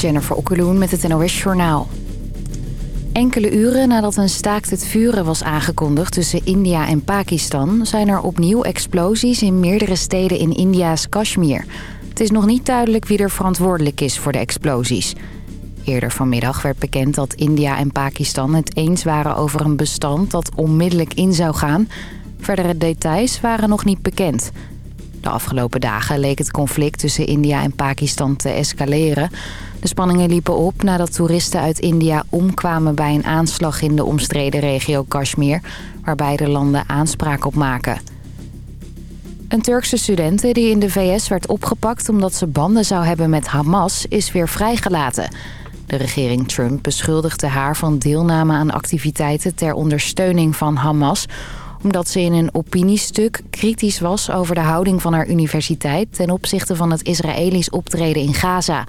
Jennifer Okkeloen met het NOS Journaal. Enkele uren nadat een staakt het vuren was aangekondigd tussen India en Pakistan... zijn er opnieuw explosies in meerdere steden in India's Kashmir. Het is nog niet duidelijk wie er verantwoordelijk is voor de explosies. Eerder vanmiddag werd bekend dat India en Pakistan het eens waren over een bestand dat onmiddellijk in zou gaan. Verdere details waren nog niet bekend... De afgelopen dagen leek het conflict tussen India en Pakistan te escaleren. De spanningen liepen op nadat toeristen uit India omkwamen bij een aanslag in de omstreden regio Kashmir... waar beide landen aanspraak op maken. Een Turkse studente die in de VS werd opgepakt omdat ze banden zou hebben met Hamas is weer vrijgelaten. De regering Trump beschuldigde haar van deelname aan activiteiten ter ondersteuning van Hamas omdat ze in een opiniestuk kritisch was over de houding van haar universiteit... ten opzichte van het Israëlisch optreden in Gaza.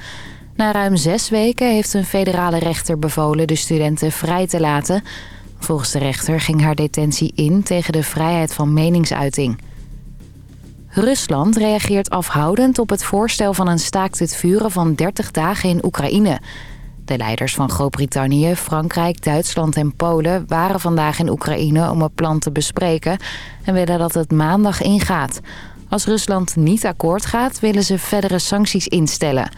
Na ruim zes weken heeft een federale rechter bevolen de studenten vrij te laten. Volgens de rechter ging haar detentie in tegen de vrijheid van meningsuiting. Rusland reageert afhoudend op het voorstel van een staakt het vuren van 30 dagen in Oekraïne... De leiders van Groot-Brittannië, Frankrijk, Duitsland en Polen... waren vandaag in Oekraïne om het plan te bespreken... en willen dat het maandag ingaat. Als Rusland niet akkoord gaat, willen ze verdere sancties instellen.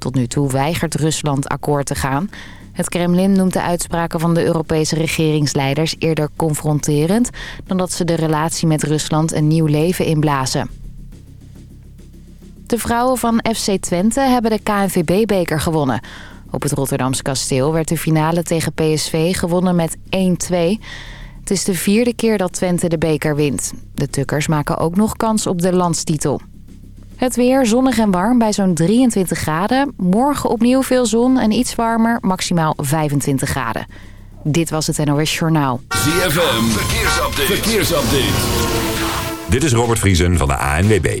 Tot nu toe weigert Rusland akkoord te gaan. Het Kremlin noemt de uitspraken van de Europese regeringsleiders eerder confronterend... dan dat ze de relatie met Rusland een nieuw leven inblazen. De vrouwen van FC Twente hebben de KNVB-beker gewonnen... Op het Rotterdamse kasteel werd de finale tegen PSV gewonnen met 1-2. Het is de vierde keer dat Twente de beker wint. De Tukkers maken ook nog kans op de landstitel. Het weer zonnig en warm bij zo'n 23 graden. Morgen opnieuw veel zon en iets warmer, maximaal 25 graden. Dit was het NOS Journaal. ZFM, verkeersupdate. verkeersupdate. Dit is Robert Vriesen van de ANWB.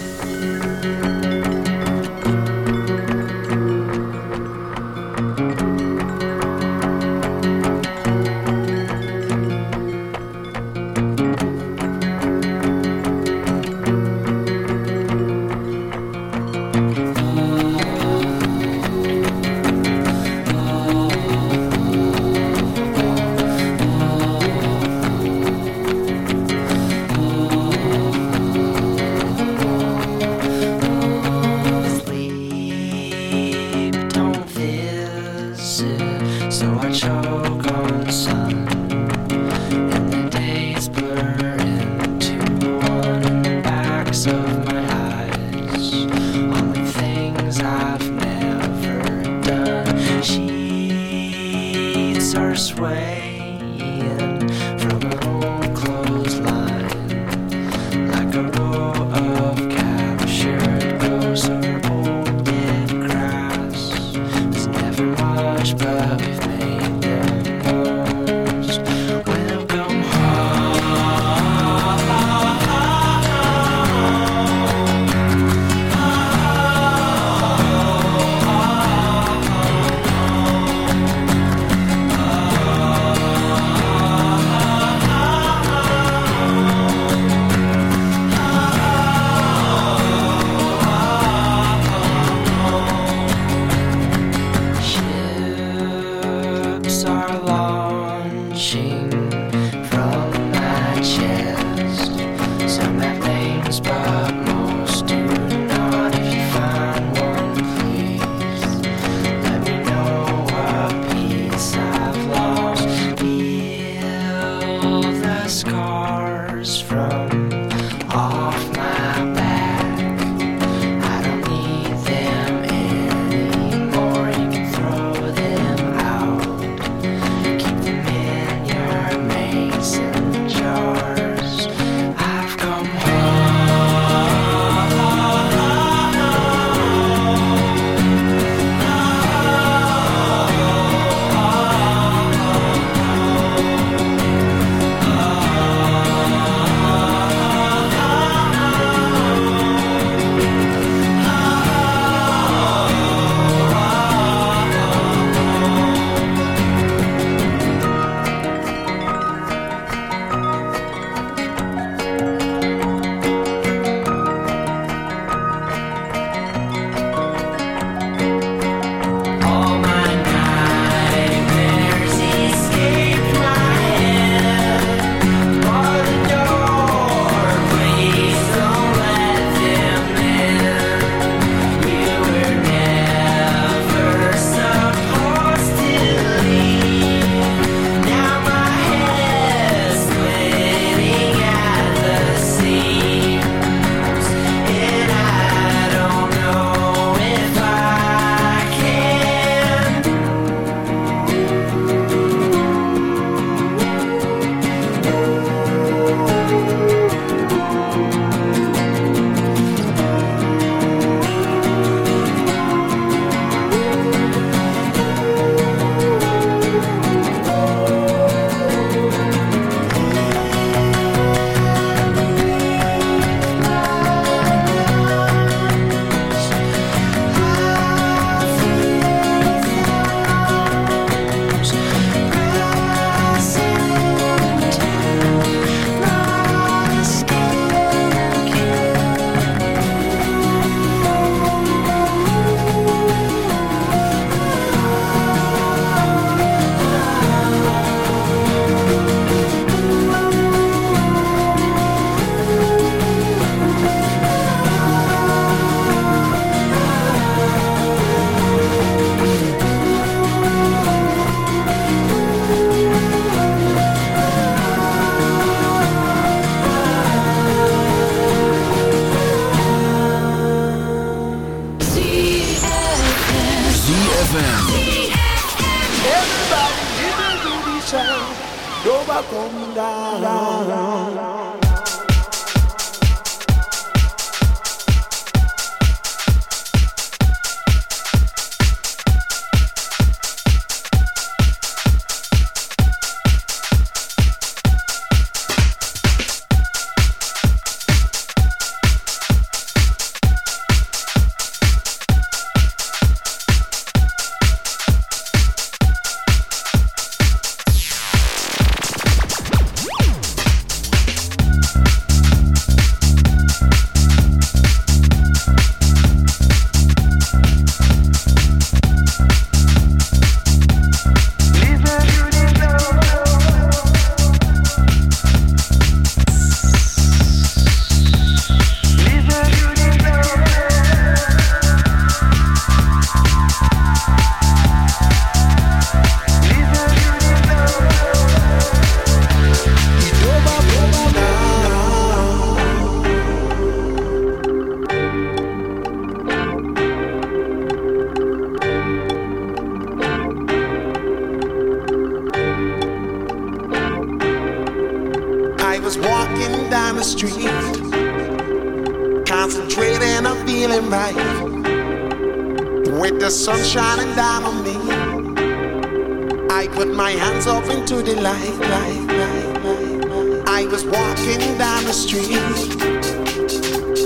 walking down the street,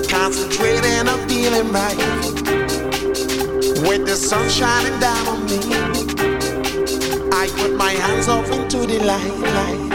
concentrating on feeling right. With the sun shining down on me, I put my hands off into the light. light.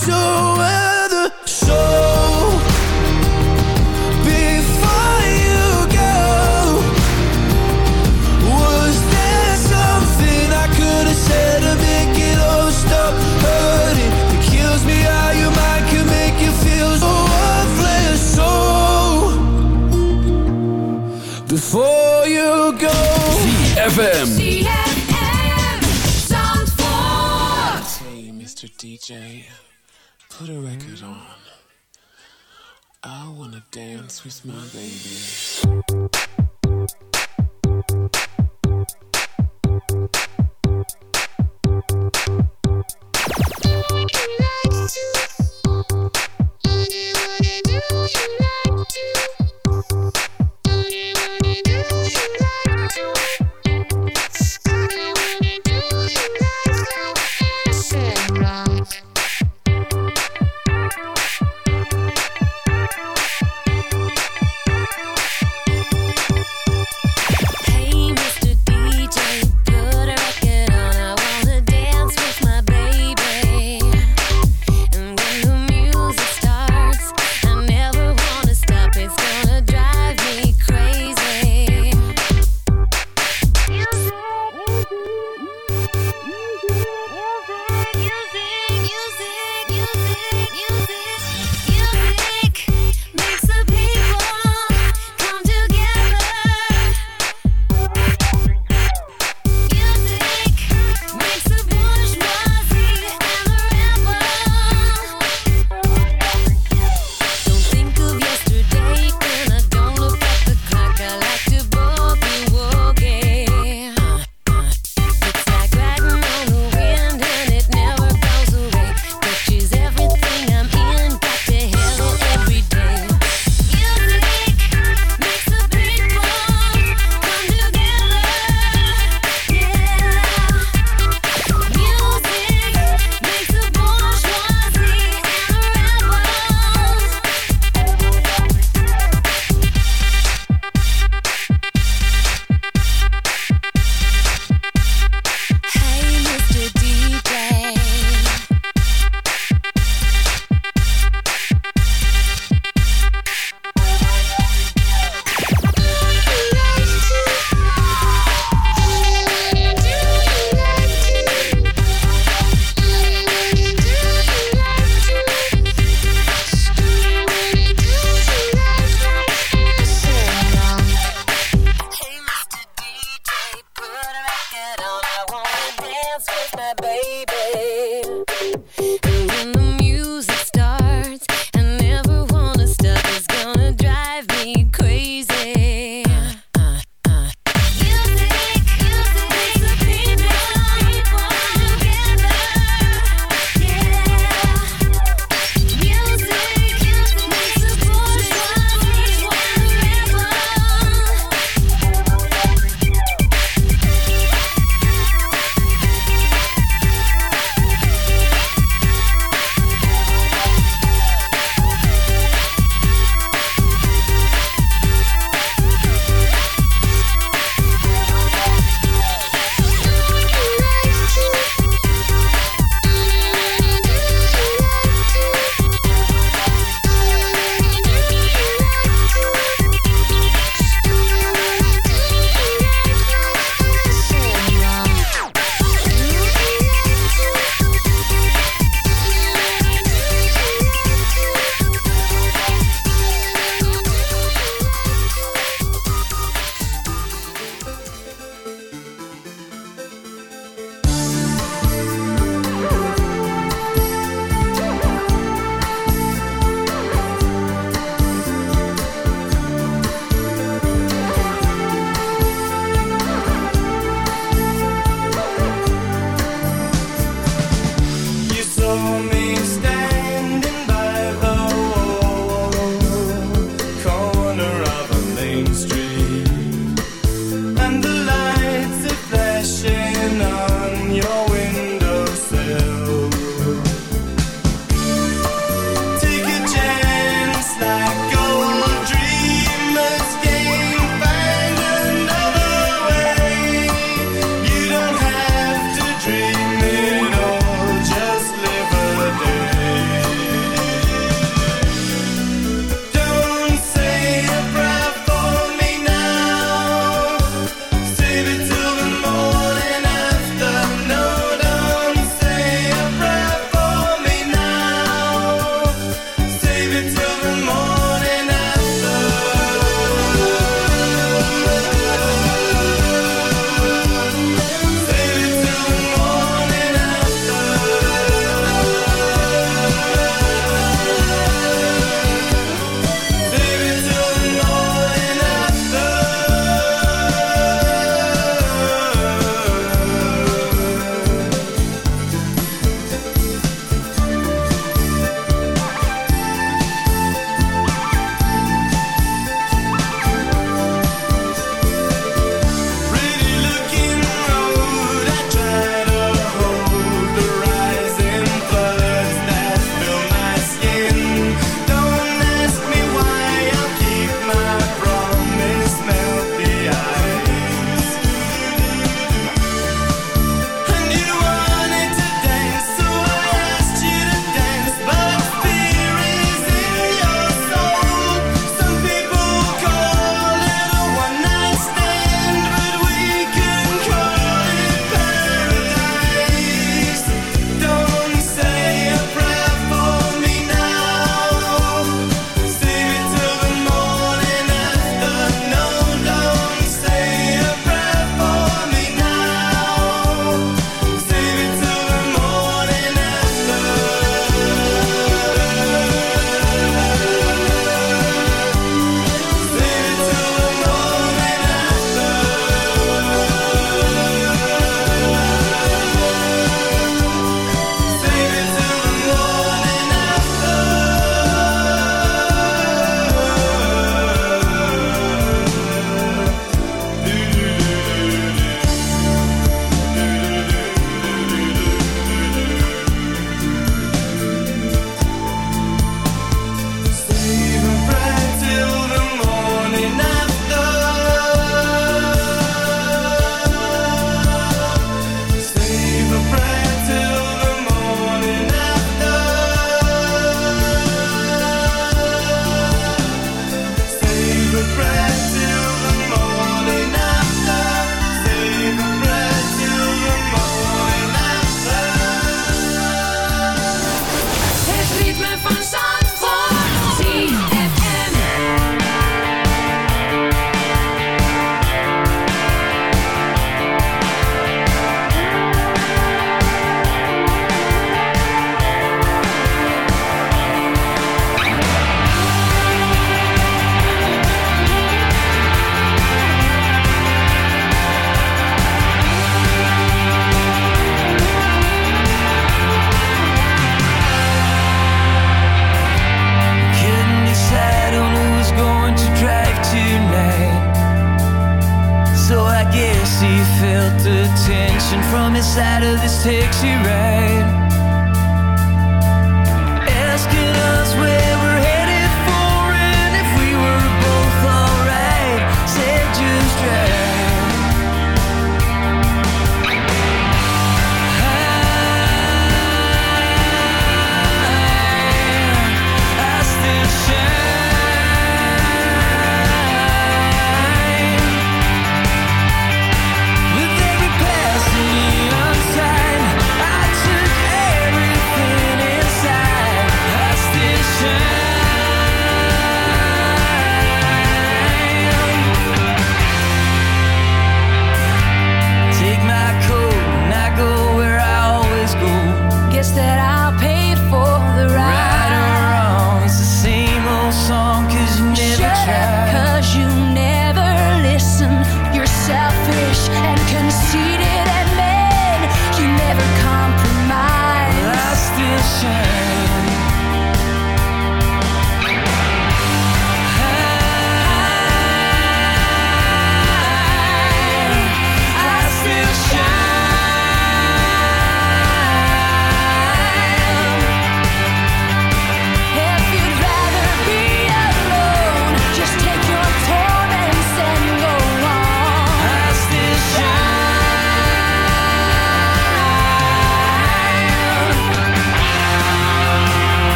so my baby.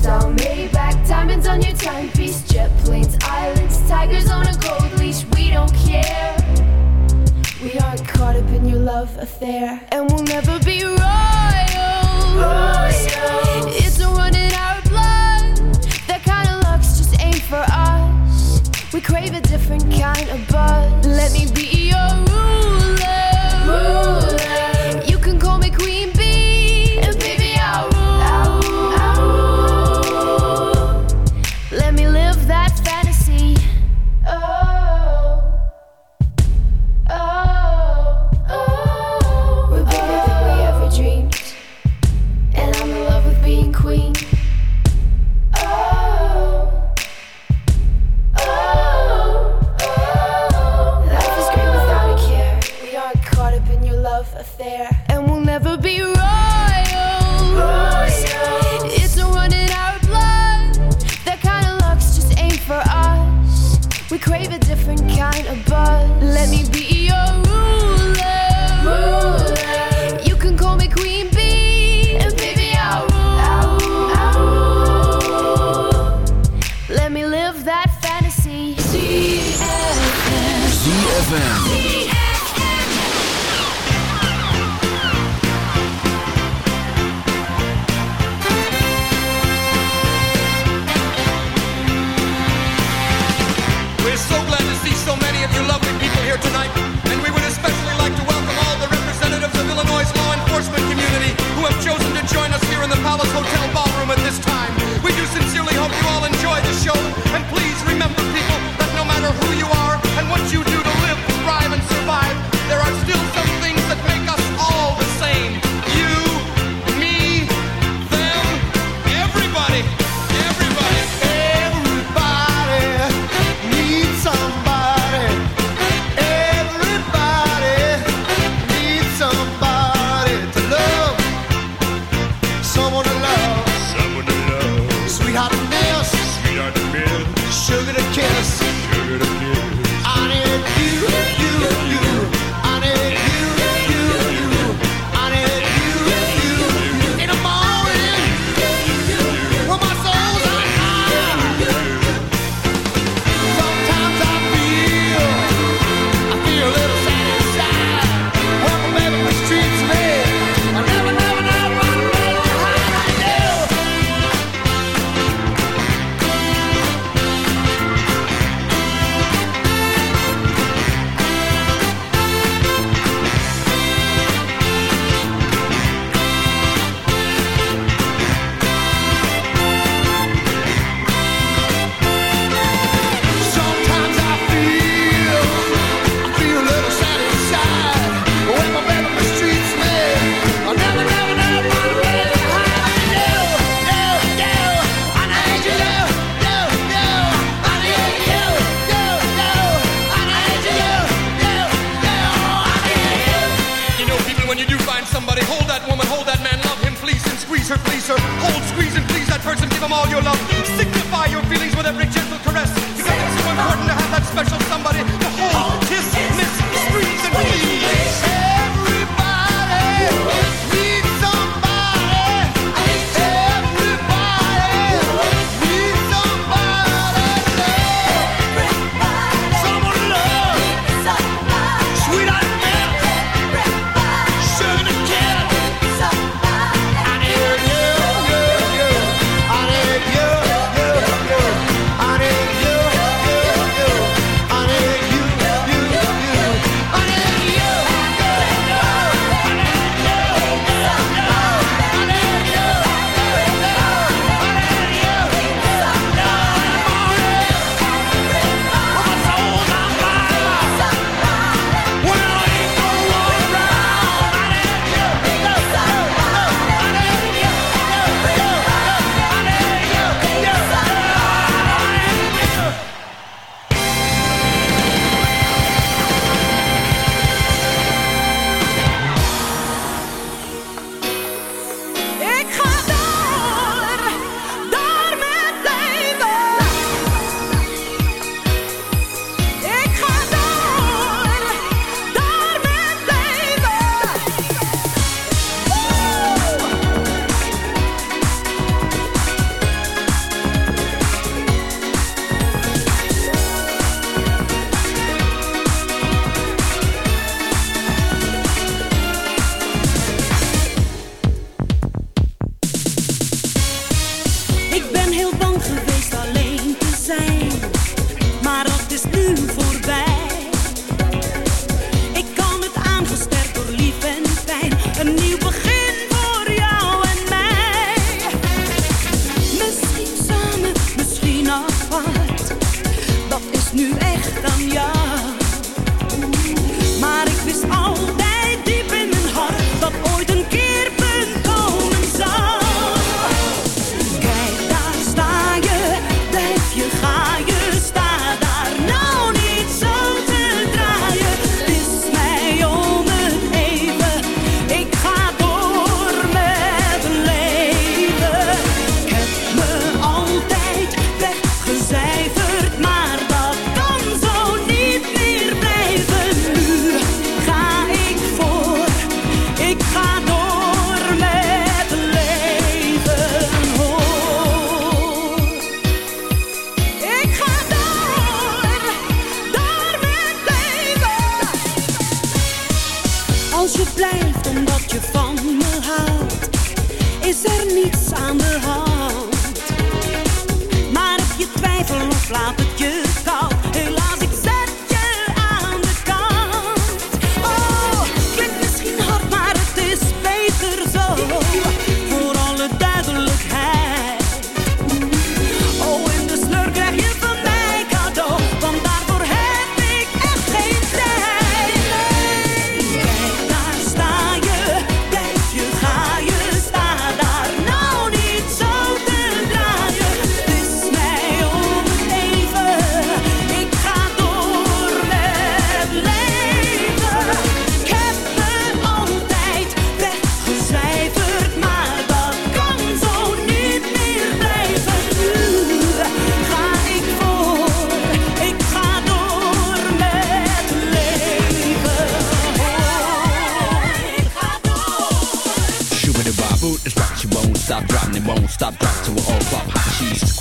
crystal, Maybach, diamonds on your timepiece, jet planes, islands, tigers on a gold leash. We don't care. We aren't caught up in your love affair, and we'll never be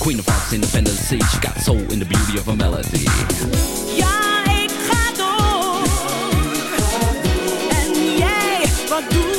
Queen of Hearts in. She got soul in the beauty of her melody. Ja, ik ga door. En jij, wat doe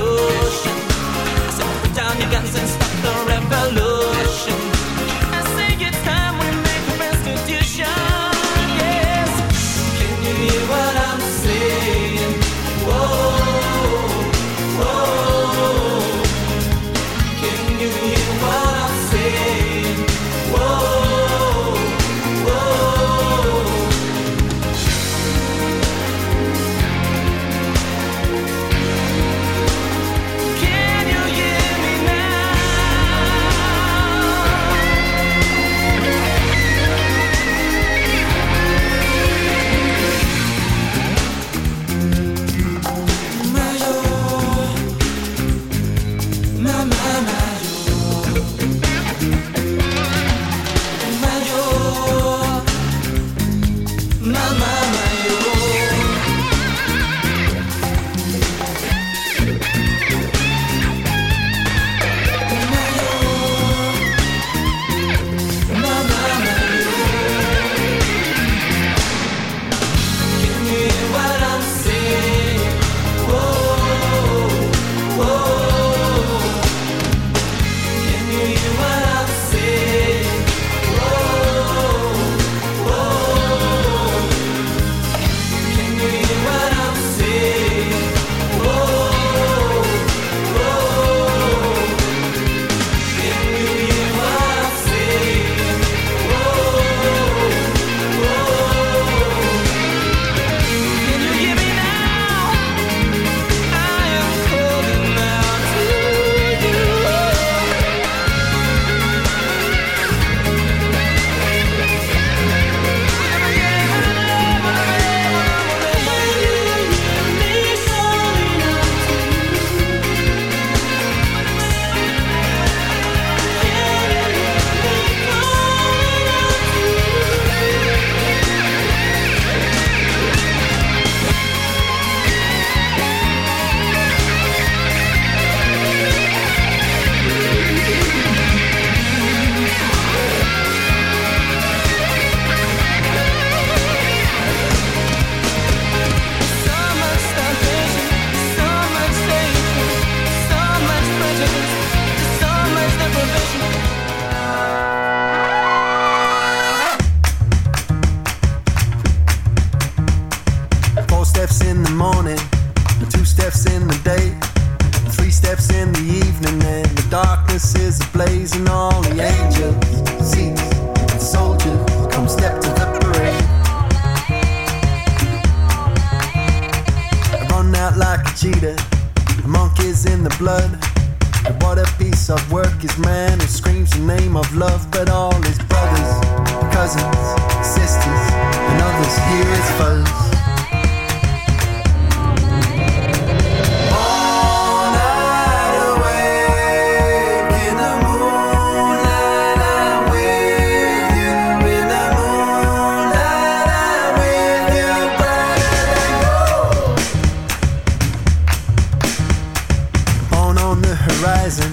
horizon,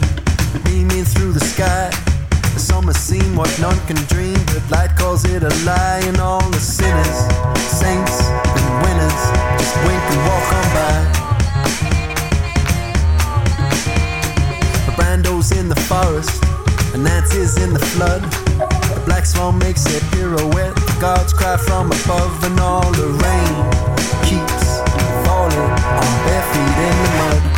beaming through the sky. The summer scene, what none can dream, but light calls it a lie. And all the sinners, saints, and winners just wink and walk on by. The Brando's in the forest, and Nancy's in the flood. The black swan makes a pirouette. The gods cry from above, and all the rain keeps falling on bare feet in the mud.